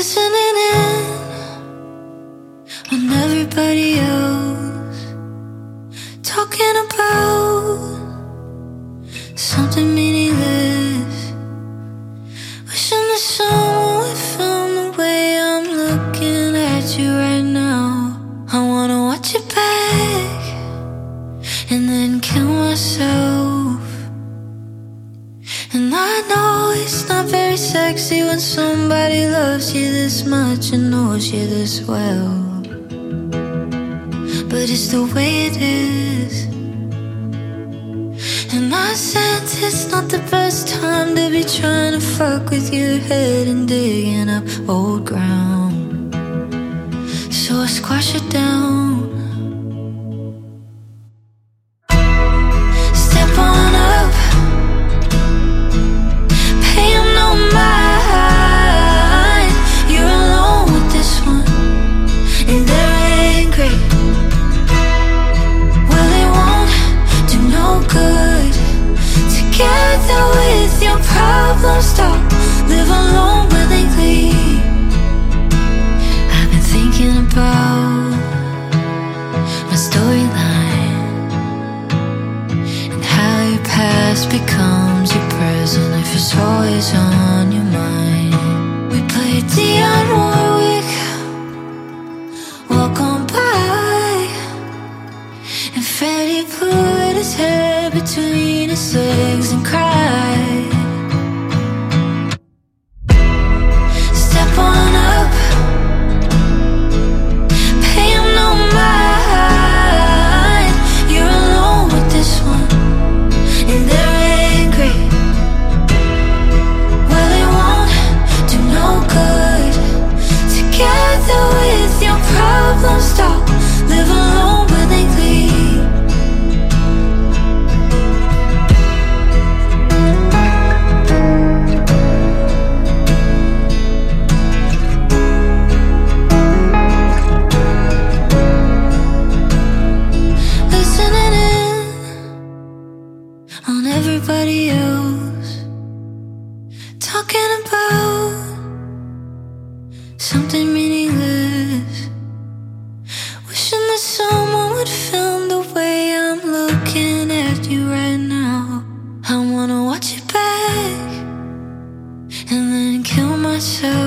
listening in on everybody else talking about something meaningless. Wishing that someone would the way I'm looking at you right now. I wanna watch it back and then kill myself. And I know it's not sexy when somebody loves you this much and knows you this well. But it's the way it is. And I sense it's not the best time to be trying to fuck with your head and digging up old ground. So I squash it down. Problems, stop. Live alone willingly. I've been thinking about my storyline and how your past becomes your present if it's always on your mind. We played Dionne Warwick, walk on by, and Freddie put his head between his legs and cried. talking about something meaningless. Wishing that someone would film the way I'm looking at you right now. I wanna watch it back and then kill myself.